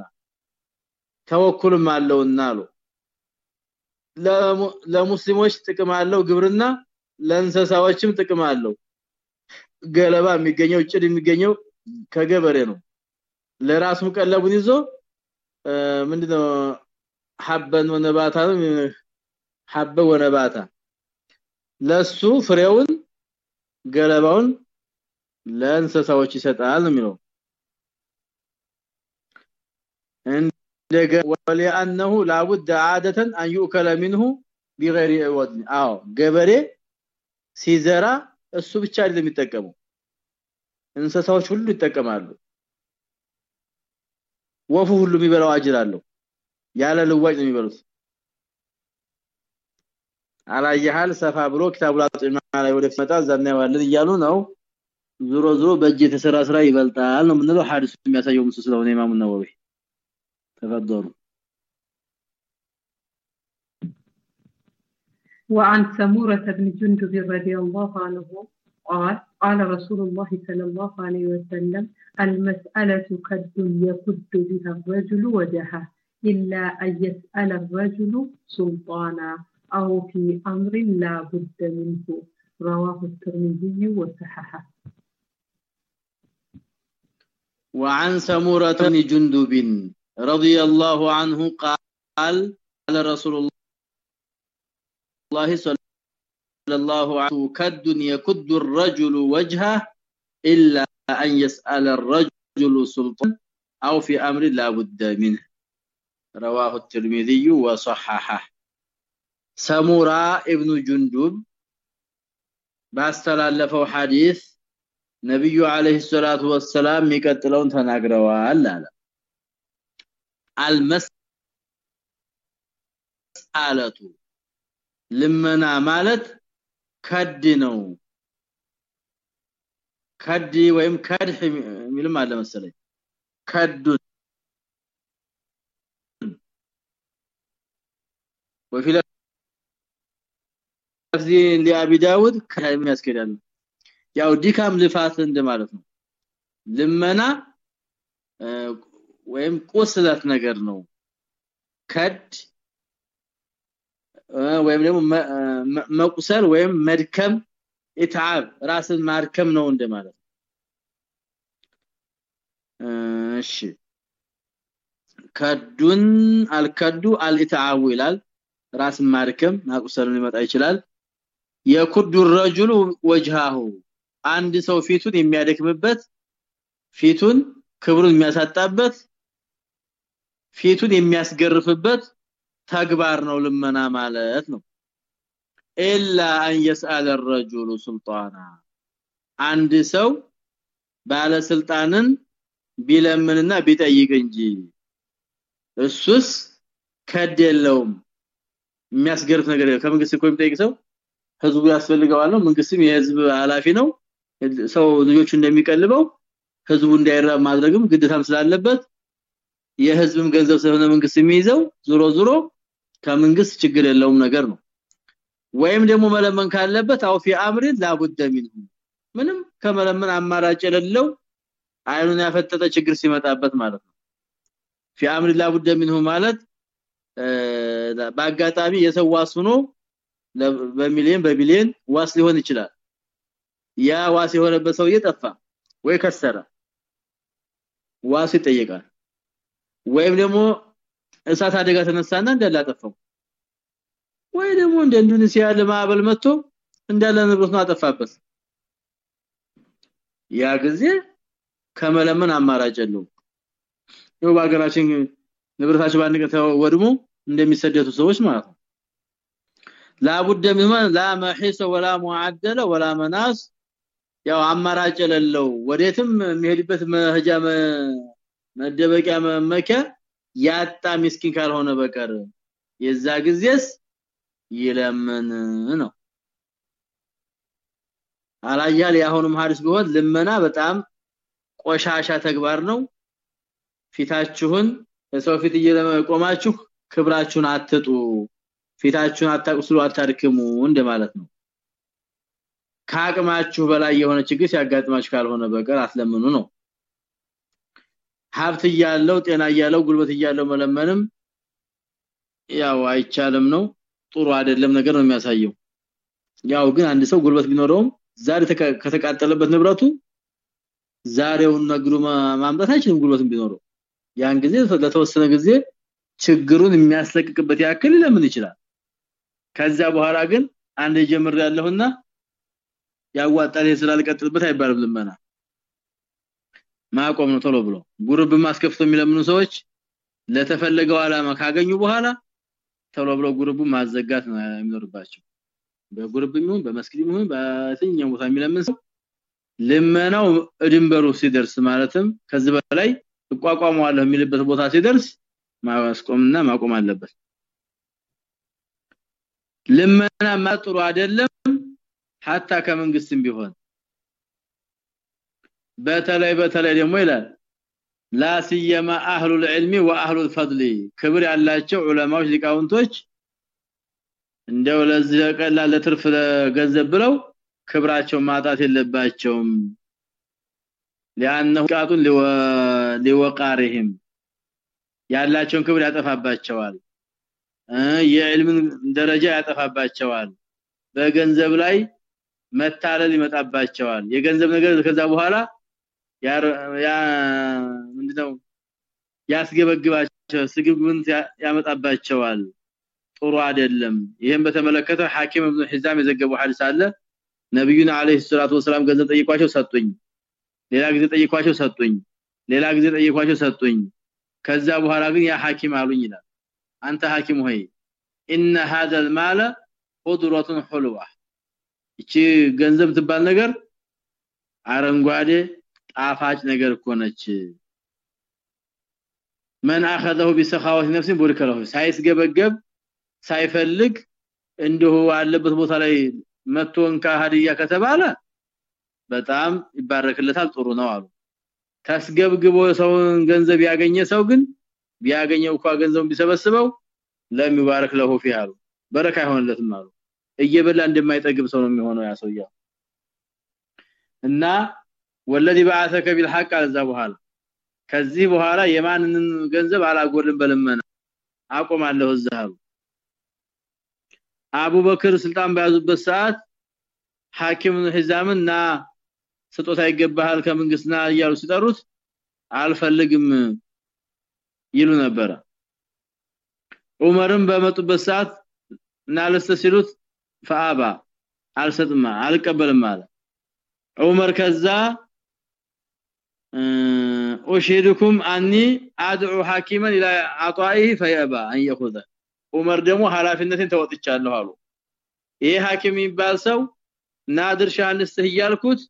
ተወኩልም አለውና አሉ ለሙስሊሞች ጥቅም አለው ግብርና ለእንሰሳዎችም ጥቅም አለው ገለባ የሚገኘው ጭድ የሚገኘው ከገበሬ ነው ለራሱ ቀለቡን ይዞ ምንድነው ሐበን ወነባታ ሐበ ወነባታ ለሱ ፍሬውን ገለባውን ለእንሰሳዎች ይሰጣል ነው የሚለው እንደገ ولانه لابد عاده ان يؤكل منه بغير عوض አዎ ገበሬ ሲዘራ እሱ ብቻ አይደለም የሚጠቀመው እንስሳዎች ሁሉ ይጠቀማሉ ወፉ ሁሉ የሚበላው አጅር አለው ያለ ልዋጭ ነው የሚበሉት አላየሃል ሰፋ ብሎ ኪታቡ ላጥማ ላይ ወደ መጣ ዘና ያዋልን እያሉ ነው ዙሮ ዙሮ በእጅ የተሰራ ስራ ይበልጣል ነው ምንለው ሐዲሱ የሚያሳየው ምስ ስለሆነ ኢማሙ ነወዊ تفضلوا وعن سمورة بن جندب رضي الله عنه قال قال رسول الله صلى الله عليه وسلم المسألة كد يكد بها الرجل وجهه إلا أن يسأل الرجل سلطانا أو في أمر لا بد منه رواه الترمذي وصححه وعن سمرة بن جندب رضي الله عنه قال قال رسول الله صلى الله عليه وسلم كد يكد الرجل وجهه إلا أن يسأل الرجل سلطان أو في أمر لا بد منه. رواه الترمذي وصححه. سمرة ابن جندب باستلالفه حديث ነብዩ አለይሂ ሰላቱ ወሰላም የሚቀጥለውን ተናግረዋል አለ አልመስአለቱ ልመና ማለት ከድ ነው ከድ ወይም ከድህ የሚልም አለ መሰለኝ ከዱ وفي ለፍዚ ለአቢ ዳውድ ከምን ያስከዳል ያው ዲካም ልፋት እንደማለት ነው ልመና ወይም ቁስለት ነገር ነው ከድ ወይም ደግሞ መቁሰል ወይም መድከም ኢትዓብ ራስን ማርከም ነው እንደማለት እሺ ከዱን አልከዱ አልኢትዓቡ ይላል ራስን ማርከም ማቁሰልን ሊመጣ ይችላል የኩዱ الرجل وجهه አንድ ሰው ፊቱን የሚያደክምበት ፊቱን ክብሩን የሚያሳጣበት ፊቱን የሚያስገርፍበት ተግባር ነው ልመና ማለት ነው ኢላ አን يسال الرجل سلطانا አንድ ሰው ባለስልጣንን ቢለምንና ቢጠይቅ እንጂ እሱስ ከደለውም የሚያስገርፍ ነገር ከመንግስት እኮ የሚጠይቅ ሰው ህዝቡ ያስፈልገዋል ነው መንግስትም የህዝብ ኃላፊ ነው ሰው ልጆቹ እንደሚቀልበው ህዝቡ እንዳይራብ ማድረግም ግዴታም ስላለበት የህዝብም ገንዘብ ስለሆነ መንግስት የሚይዘው ዙሮ ዙሮ ከመንግስት ችግር የለውም ነገር ነው። ወይም ደግሞ መለመን ካለበት አው ፊ አምሪን ላቡደ ምንም ከመለመን አማራጭ የሌለው አይኑን ያፈጠጠ ችግር ሲመጣበት ማለት ነው። في أمر لا بد ማለት በአጋጣሚ የሰው ዋስ ሆኖ በሚሊዮን በቢሊዮን ዋስ ሊሆን ይችላል ያ ዋስ የሆነበት ሰው እየጠፋ ወይ ከሰረ። ዋስ ይጠየቃል። ወይም ደግሞ እሳት አደጋ ተነሳና እንዳላጠፋው ወይ ደግሞ እንደ ኢንዶኔሲያ ለማዕበል መጥቶ እንዳለ ንብረት ነው አጠፋበት። ያ ጊዜ ከመለመን አማራጭ የለውም። ነው በአገራችን ንብረታቸው ባንድ ወድሞ እንደሚሰደቱ ሰዎች ማለት ነው። ላቡደ ሚማ ላ መሂሰ ወላ ሙዓደለ ወላ መናስ ያው አማራጭ የሌለው ወዴትም የሚሄድበት መሄጃ መደበቂያ መመኪያ ያጣ ምስኪን ካልሆነ በቀር የዛ ጊዜስ ይለምን ነው። አላያል ያሁንም ሐዲስ ቢሆን ልመና በጣም ቆሻሻ ተግባር ነው። ፊታችሁን ለሰው ፊት እየቆማችሁ ክብራችሁን አትጡ ፊታችሁን አታቁስሉ አታድክሙ እንደማለት ነው ከአቅማችሁ በላይ የሆነ ችግር ሲያጋጥማችሁ ካልሆነ በቀር አትለምኑ ነው። ሀብት እያለው ጤና እያለው ጉልበት እያለው መለመንም ያው አይቻልም ነው። ጥሩ አይደለም ነገር ነው የሚያሳየው። ያው ግን አንድ ሰው ጉልበት ቢኖረውም ዛሬ ከተቃጠለበት ንብረቱ ዛሬውን ነግሩ ማምጣት አይችልም ጉልበትም ቢኖረው። ያን ጊዜ ለተወሰነ ጊዜ ችግሩን የሚያስለቅቅበት ያክል ለምን ይችላል። ከዛ በኋላ ግን አንድ ጀምር ያለውና ያዋጣል ስላልቀጥልበት አይባልም ልመና። ማቆም ነው ቶሎ ብሎ። ጉርብ ማስከፍቶ የሚለምኑ ሰዎች ለተፈለገው አላማ ካገኙ በኋላ ቶሎ ብሎ ጉርቡ ማዘጋት ነው የሚኖርባቸው። በጉርብም ይሁን በመስጊድም ይሁን ቦታ የሚለምን ሰው ልመናው እድንበሩ ሲደርስ ማለትም ከዚህ በላይ እቋቋመዋለሁ የሚልበት ቦታ ሲደርስ ማስቆምና ማቆም አለበት። ልመና ማጥሩ አይደለም ሐታ ከመንግስትም ቢሆን በተለይ በተለይ ደግሞ ይላል ላ ሲየማ አህሉ العلم واهل الفضل ክብር ያላቸው ዑለማዎች ሊቃውንቶች እንደው ለዚህ ቀላል ለትርፍ ገንዘብ ብለው ክብራቸው ማጣት የለባቸውም لانه قاط لوقارهم ያላቸውን ክብር ያጠፋባቸዋል የዕልምን ደረጃ ያጠፋባቸዋል በገንዘብ ላይ መታለል ይመጣባቸዋል የገንዘብ ነገር ከዛ በኋላ ያ ምንድነው ያስገበግባቸው ስግብግብን ያመጣባቸዋል ጥሩ አይደለም ይሄን በተመለከተ ሐኪም ኢብኑ ሒዛም የዘገበው ሐዲስ አለ ነብዩና አለይሂ ሰላቱ ወሰለም ገንዘብ ጠይቋቸው ሰጡኝ ሌላ ጊዜ ጠይቋቸው ሰጡኝ ሌላ ጊዜ ጠይቋቸው ሰጡኝ ከዛ በኋላ ግን ያ ሐኪም አሉኝ ይላል አንተ ሐኪም ሆይ ان هذا المال قدره حلوه እቺ ገንዘብ ትባል ነገር አረንጓዴ ጣፋጭ ነገር እኮ ነች من اخذه بسخاوه نفس بورك له ሳይስገበገብ ሳይፈልግ እንዲሁ አለበት ቦታ ላይ መቶን ከሀዲያ ከተባለ በጣም ይባረክለታል ጥሩ ነው አሉ ተስገብግቦ ሰውን ገንዘብ ያገኘ ሰው ግን ቢያገኘው እንኳን ገንዘቡን ቢሰበስበው ለሚባረክ ለሁ ፊሃሉ በረካ ይሆንለትም አሉ እየበላ እንደማይጠግብ ሰው ነው የሚሆነው ያ እና ወለዲ በአሰከ ቢልሐቅ አዛ በኋላ። ከዚህ በኋላ የማንንም ገንዘብ አላጎልም በልመና። አቆማለሁ እዛው አቡበክር ስልጣን በያዙበት ሰዓት ሐኪም ሂዛምና ስጦታ ይገባሃል ከመንግስትና እያሉ ሲጠሩት አልፈልግም ይሉ ነበረ። ዑመርም በመጡበት ሰዓት እናለስተ ሲሉት ፈአባ አልሰጥም አልቀበልም አለ። ዑመር ከዛ ኡሽሂድኩም አኒ አድዑ ሐኪመን ኢላ አጣኢሂ ፈየባ አን የኹዘ. ዑመር ደግሞ ሐላፊነቴን ተወጥቻለሁ አሉ። ይሄ ሐኪም የሚባል ሰው ናድር ሻንስ እያልኩት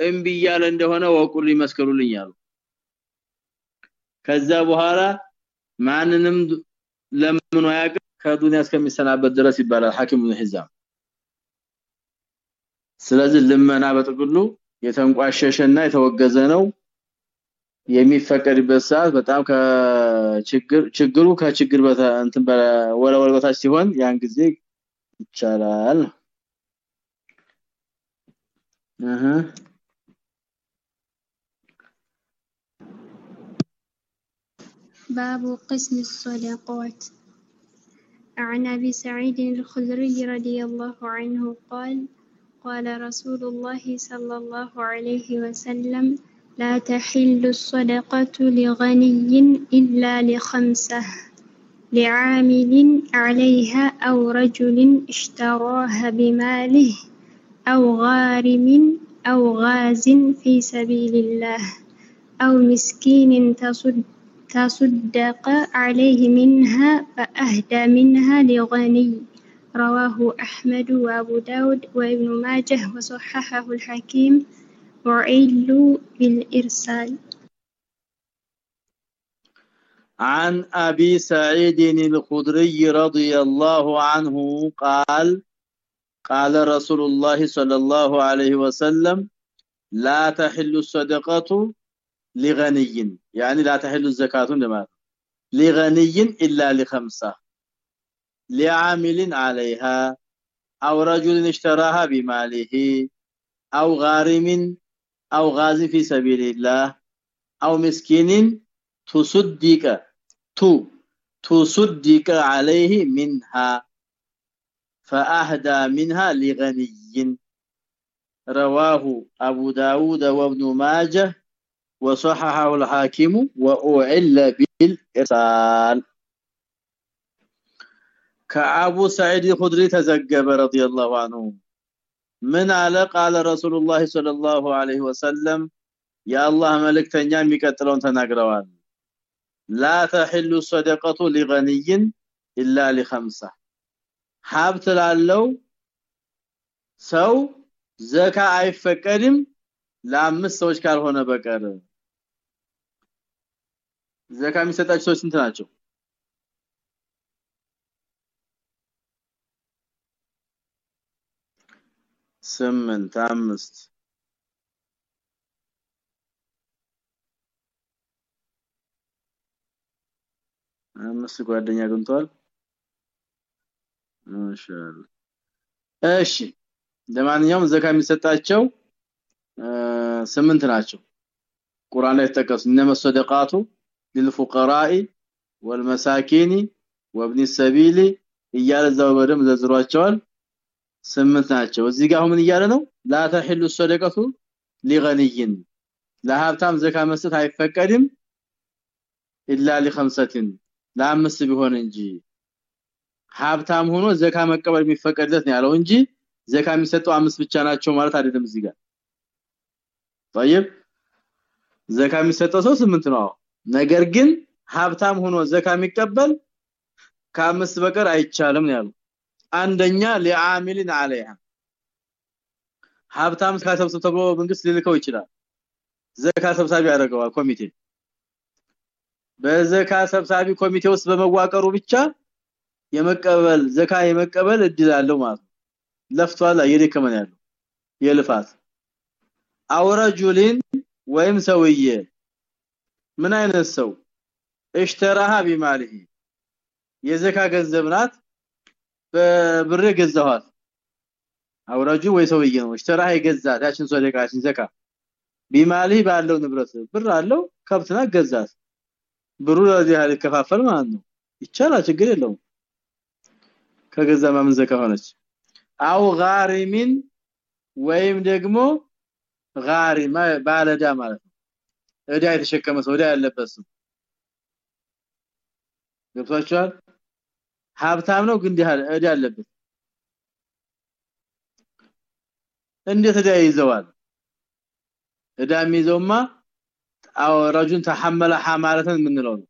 እምቢ እያለ እንደሆነ ወቁል ይመስከሩልኝ አሉ። ከዛ በኋላ ማንንም ለምን ያቀ ከዱንያ እስከሚሰናበት ድረስ ይባላል ሐኪሙ ሒዛም። ስለዚህ ልመና በጥቅሉ የተንቋሸሸና የተወገዘ ነው የሚፈቀድበት ሰዓት በጣም ከችግር ችግሩ ከችግር በታ እንትን ወለወል በታች ሲሆን ያን ጊዜ ይቻላል እህ باب قسم الصدقات عن أبي سعيد الخدري رضي الله عنه قال قال رسول الله صلى الله عليه وسلم لا تحل الصدقة لغني إلا لخمسة لعامل عليها أو رجل اشتراها بماله أو غارم أو غاز في سبيل الله أو مسكين تصد تصدق عليه منها فأهدى منها لغني. رواه أحمد وأبو داود وابن ماجه وصححه الحكيم. وعل بالإرسال. عن أبي سعيد الخدري رضي الله عنه قال قال رسول الله صلى الله عليه وسلم لا تحل الصدقة لغني. يعني لا تحل الزكاة لما لغني إلا لخمسة. لعامل عليها أو رجل اشتراها بماله أو غارم أو غازي في سبيل الله أو مسكين تصدق تو تصدق عليه منها فأهدى منها لغني. رواه أبو داود وابن ماجه وصححه الحاكم وأعل بالإرسال. ከአቡ ሰዒድ ኹድሪ ተዘገበ ረዲየላሁ ዐንሁ ምን አለ? ቃለ ረሱልላህ ሰለላሁ ዐለይሂ ወሰለም የአላህ መልእክተኛ የሚቀጥለውን ተናግረዋል። ላ ተህሉ ሰደቀቱ ሊገንይ ኢላ ለኸምሳ ሀብት ላለው ሰው ዘካ አይፈቀድም ለአምስት ሰዎች ካልሆነ በቀር። ዘካ የሚሰጣቸው ሰዎች ስንት ናቸው? ስምንት አምስት አምስት ጓደኛ አግኝቷል ማሻአላ እሺ ለማንኛውም ዘካ የሚሰጣቸው ስምንት ናቸው ቁርአን ላይ ተጠቀሱ እነመ ሰደቃቱ للفقراء والمساكين وابن السبيل እያለ እዛው በደም ዘዝሯቸዋል ስምንት ናቸው እዚህ ጋር ምን እያለ ነው لا تحل الصدقه لغني ለሀብታም ዘካ መስጠት አይፈቀድም ኢላ لخمسه ለአምስት ቢሆን እንጂ ሀብታም ሆኖ ዘካ መቀበል የሚፈቀድለት ነው ያለው እንጂ ዘካ የሚሰጠው አምስት ብቻ ናቸው ማለት አይደለም እዚህ ጋር طيب ዘካ የሚሰጠው ሰው ስምንት ነው ነገር ግን ሀብታም ሆኖ ዘካ የሚቀበል ከአምስት በቀር አይቻልም ነው ያለው አንደኛ ለዓሚልን عليها ሀብታም ካሰብሰብ ተብሎ መንግስት ሊልከው ይችላል ዘካ ሰብሳቢ ያደርገዋል ኮሚቴ በዘካ ሰብሳቢ ኮሚቴ ውስጥ በመዋቀሩ ብቻ የመቀበል ዘካ የመቀበል እድል አለው ማለት ነው ለፍቷል እየደከመን ያለው የልፋት አውረጁሊን ወይም ሰውዬ ምን አይነት ሰው اشتراها بماله የዘካ ገንዘብ ናት በብር ገዛዋት አውራጁ ወይ ሰውዬ ነው اشتراها የገዛት ያችን ሰደቃችን ዘካ ቢማሊ ባለው ንብረት ብር አለው ከብትና ገዛት ብሩ ለዚህ ያህል ይከፋፈል ማለት ነው ይቻላል ችግር የለውም ከገዛ ማምን ዘካ ሆነች አው ጋሪሚን ወይም ደግሞ ጋሪ ባለዳ ማለት ነው እዳ የተሸከመ ሰው እዳ ያለበት ሰው ገብቷችኋል ሀብታም ነው ግን እዳ ያለበት እንዴት እዳ ይዘዋል እዳ የሚይዘውማ ረጁን ተሐመለ ሐማለተን የምንለው ነው።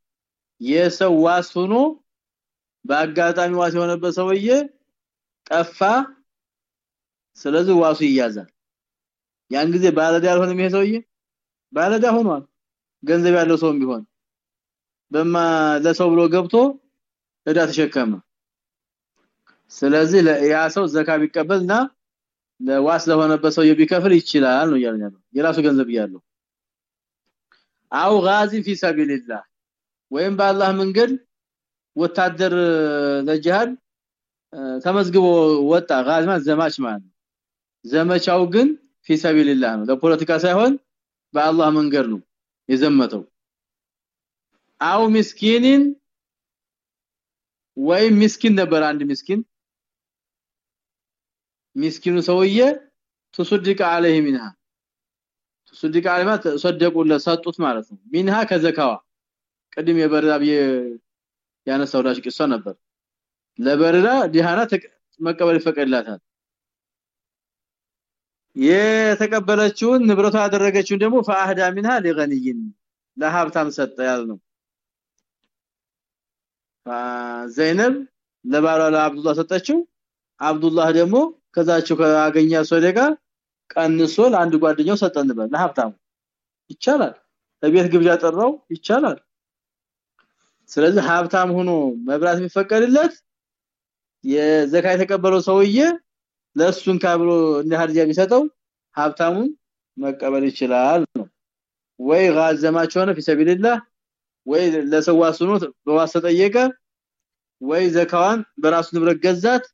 የሰው ዋስ ሆኖ በአጋጣሚ ዋስ የሆነበት ሰውዬ ጠፋ ስለዚህ ዋሱ ይያዛል። ያን ጊዜ ባለዳ ያልሆነ ይሄ ሰውዬ ባለዳ ሆኗል። ገንዘብ ያለው ሰውም ቢሆን በማ ለሰው ብሎ ገብቶ እዳ ተሸከመ። ስለዚህ ያ ሰው ዘካ ቢቀበልና ለዋስ ለሆነበት ሰው ቢከፍል ይችላል ነው ያለው። የራሱ ገንዘብ ያለው አው ጋዚ ፊ ሰቢልላህ ወይም በአላህ መንገድ ወታደር ለጂሃድ ተመዝግቦ ወጣ። ማለት ዘማች ማለት ዘመቻው ግን ፊ ሰቢልላህ ነው። ለፖለቲካ ሳይሆን በአላህ መንገድ ነው የዘመተው። አው ምስኪንን ወይም ምስኪን ነበር አንድ ምስኪን ምስኪኑ ሰውዬ تصدق عليه منها تصدق عليه ማለት ሰደቁለት ሰጡት ማለት ነው ሚንሃ ከዘካዋ ቅድም የበረዳ ያነሳው ዳሽ ቅሷ ነበር ለበረዳ ዲሃና መቀበል ይፈቀድላታል የተቀበለችውን ንብረቷ ያደረገችውን ደግሞ ፈአህዳ ሚንሃ ለገኒይን ለሀብታም ሰጠ ያልነው ዘይነብ ለባሏ ለአብዱላህ ሰጠችው። አብዱላህ ደግሞ ከዛቸው ካገኛ ሶደጋ ቀንሶ ለአንድ ጓደኛው ሰጠን ነበር ለሀብታሙ ይቻላል። ለቤት ግብዣ ጠራው ይቻላል። ስለዚህ ሀብታም ሆኖ መብራት የሚፈቀድለት የዘካ የተቀበለው ሰውዬ ለሱን ካብሎ እንደ ሀዲያ ቢሰጠው ሀብታሙን መቀበል ይችላል ነው። ወይ ጋዘማቸው ነው ፊሰቢልላህ ወይ ለሰው አስኖት በዋስ ተጠየቀ ወይ ዘካዋን በራሱ ንብረት ገዛት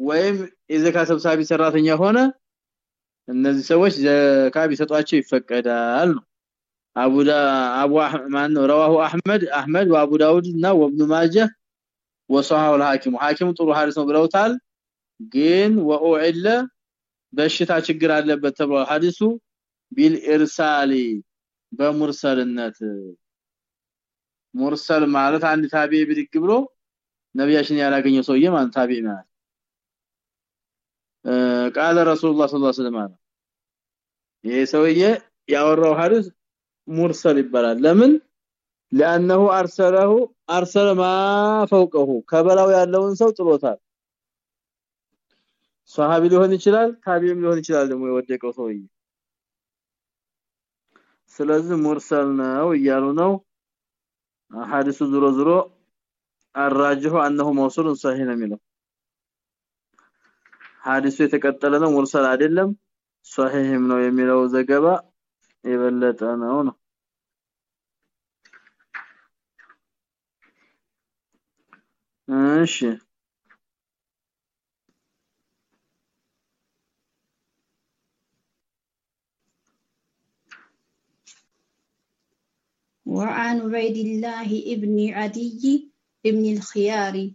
ወይም የዘካ ሰብሳቢ ሰራተኛ ሆነ። እነዚህ ሰዎች ዘካ ቢሰጧቸው ይፈቀዳል ነው። አቡ ዳ አቡ ማን رواه احمد احمد وابو داود እና ወብኑ ማጀ وصححه الحاكم حاكم ጥሩ ሐዲስ ነው ብለውታል። ግን ወኡዒለ በሽታ ችግር አለበት ተብሏል ሐዲሱ ቢልኢርሳሊ በሙርሰልነት። ሙርሰል ማለት አንድ ታቢዒ ብድግ ብሎ ነብያችን ያላገኘው ሰውዬ ማለት ታቢዒ ማለት ቃለ ረሱላህ ሰለላሁ ዐለይሂ ወሰለም ይሄ ሰውዬ ያወራው ሐዲስ ሙርሰል ይባላል ለምን لانه ارسله ارسل ما فوقه ከበላው ያለውን ሰው ጥሎታል ሷሃቢ ሊሆን ይችላል ታቢዒም ሊሆን ይችላል ደግሞ የወደቀው ሰውዬ ስለዚህ ሙርሰል ነው እያሉ ነው ሐዲሱ ዝሮ ዝሮ አራጅሁ አንሁ መውሱል ሰሂህ ነው የሚለው። ሐዲሱ የተቀጠለ ነው ሙርሰል አይደለም ሰሂህም ነው የሚለው ዘገባ የበለጠ ነው ነው። እሺ። وعن عبيد الله ابن عدي ابن الخيار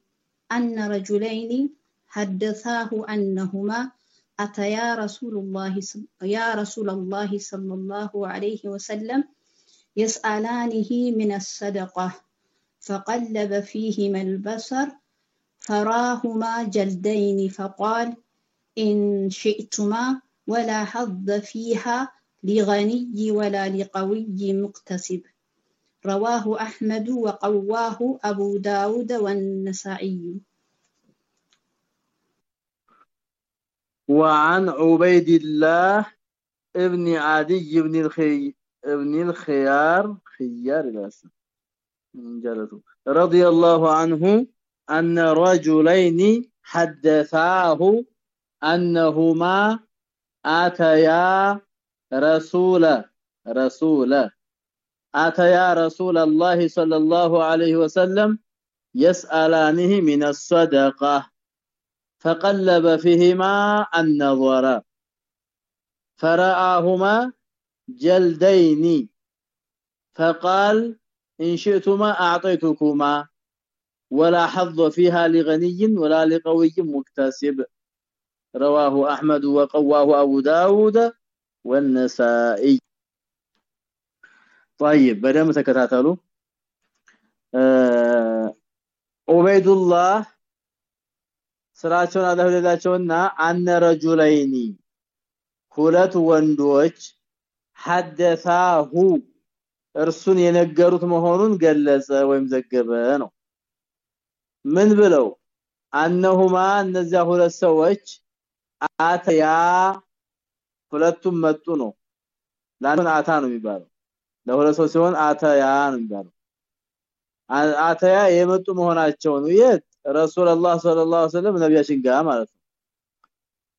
أن رجلين حدثاه أنهما أتيا رسول الله يا رسول الله صلى الله عليه وسلم يسألانه من الصدقة فقلب فيهما البصر فراهما جلدين فقال إن شئتما ولا حظ فيها لغني ولا لقوي مقتسب رواه أحمد وقواه أبو داود والنسائي. وعن عبيد الله ابن عدي بن الخي ابن الخيار خيار الاسم رضي الله عنه أن رجلين حدثاه أنهما آتيا رسول رسول آتيا رسول الله صلى الله عليه وسلم يسألانه من الصدقة فقلب فيهما النظر فرآهما جلدين فقال إن شئتما أعطيتكما ولا حظ فيها لغني ولا لقوي مكتسب. رواه أحمد وقواه أبو داود والنسائي. طيب በደም ተከታተሉ። ኡበይዱላህ ስራቸውን አላህ ወደላቸውና አነ ረጁለይኒ ሁለት ወንዶች ሐደሳሁ እርሱን የነገሩት መሆኑን ገለጸ ወይም ዘገበ ነው። ምን ብለው? አነሁማ እነዚያ ሁለት ሰዎች አተያ ሁለቱም መጡ ነው። ላን አታ ነው የሚባለው። ለሁለት ሰው ሲሆን አተያ ነው የሚባለው። አተያ የመጡ መሆናቸው ነው። የት? ረሱላህ ሰለላሁ ዐለይሂ ወሰለም ነብያችን ማለት ነው።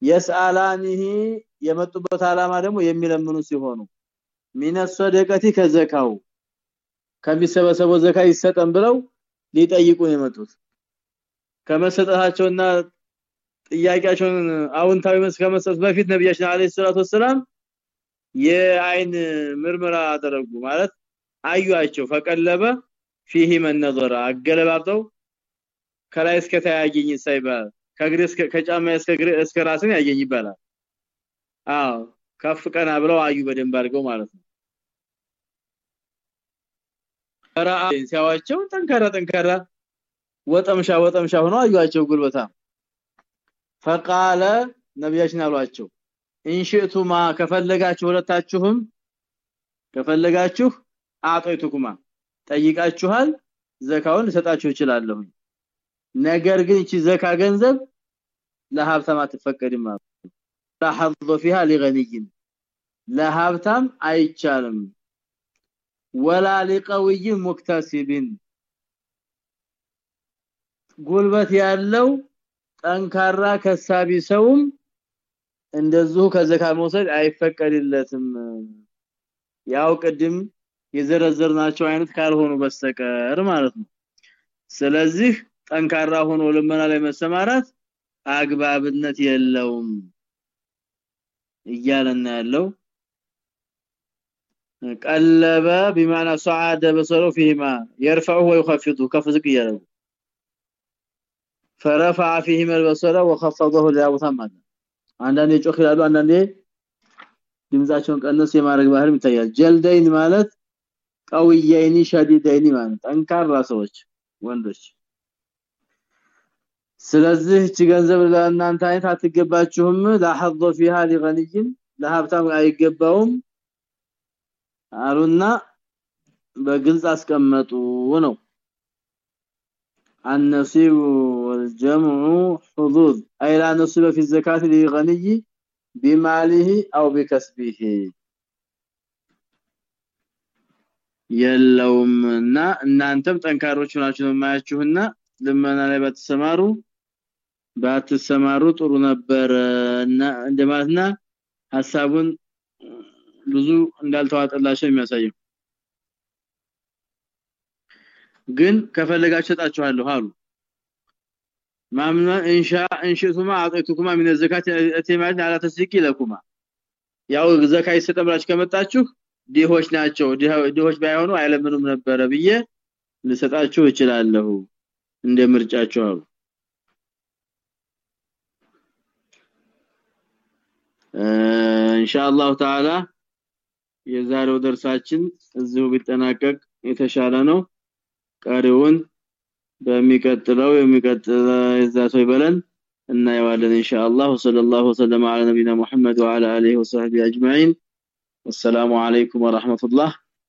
የስአላኒሂ የመጡበት አላማ ደግሞ የሚለምኑ ሲሆኑ ሚነ ከዘካው ከሚሰበሰበው ዘካ ይሰጠን ብለው ሊጠይቁን የመጡት። ከመሰጠታቸውና ጥያቄያቸውን አውንታዊ መልስ ከመስጠት በፊት ነብያችን አለይሂ ሰላቱ ወሰለም የአይን ምርመራ አደረጉ ማለት አዩአቸው ፈቀለበ فيه من نظر አገለባብጠው ከላይ እስከ ታያገኝ ሳይባል ከግሬ እስከ ከጫማ እስከ ግሬ እስከ ራስን ያገኝ ይባላል አዎ ከፍ ቀና ብለው አዩ በደንብ አድርገው ማለት ነው ራአ ሲያዋቸው ጠንካራ ጠንካራ ወጠምሻ ወጠምሻ ሆኖ አዩአቸው ጉልበታ فقال ነብያችን አሏቸው እንሽቱማ ከፈለጋችሁ ሁለታችሁም ከፈለጋችሁ አጥይቱኩማ ጠይቃችኋል ዘካውን ልሰጣችሁ እችላለሁ ነገር ግን እቺ ዘካ ገንዘብ ለሀብታም አትፈቀድም ተሐظ فيها لغني ለሀብታም አይቻልም። ወላ لقوي مكتسب ጉልበት ያለው ጠንካራ ከሳቢ ሰውም እንደዚሁ ከዘካ መውሰድ አይፈቀድለትም ያው ቅድም የዘረዘርናቸው አይነት ካልሆኑ በስተቀር ማለት ነው ስለዚህ ጠንካራ ሆኖ ልመና ላይ መሰማራት አግባብነት የለውም እያለና ያለው ቀለበ بمعنى صعد بصره فيهما يرفعه ويخفضه كفزق ياله فرفع فيهما البصر وخفضه لابثم አንዳንዴ ጮክ ይላሉ አንዳንዴ ድምጻቸውን ቀነስ የማድረግ ባህልም ይታያል። ጀልደይን ማለት ቀውየይኒ ሸዲደይኒ ማለት ጠንካራ ሰዎች ወንዶች። ስለዚህ እቺ ገንዘብ ለእናንተ አይነት አትገባችሁም። ላሐظ فيها لغني ለሀብታም አይገባውም አሉና በግልጽ አስቀመጡ ነው። النصيب والجمع حظوظ اي لا نصيب في الزكاه لغني بماله او بكسبه የለውምና እናንተም ጠንካሮች ናችሁ ማያችሁና ልመና ላይ ባትሰማሩ ባትሰማሩ ጥሩ ነበር እና እንደማለትና ሐሳቡን ብዙ እንዳልተዋጠላቸው የሚያሳየው ግን ከፈለጋችሁ ሰጣችኋለሁ አሉ ማምና እንሻ እንሽቱማ አጥይቱኩማ ምን ዘካት እቴማት አላ ተስቂ ለኩማ። ያው ዘካ ይሰጠብላችሁ ከመጣችሁ ዲሆች ናቸው። ዲሆች ባይሆኑ አይለምኑም ነበረ ብዬ ልሰጣችሁ እችላለሁ እንደ ምርጫቸው አሉ። ኢንሻአላህ ተዓላ የዛሬው ደርሳችን እዚሁ ቢጠናቀቅ የተሻለ ነው። ቀሪውን በሚከተለው የሚከተለው እዛ ሰው ይበለን። እና ይዋለን إن شاء الله صلى الله وسلم على نبينا محمد وعلى اله وصحبه اجمعين والسلام عليكم ورحمه الله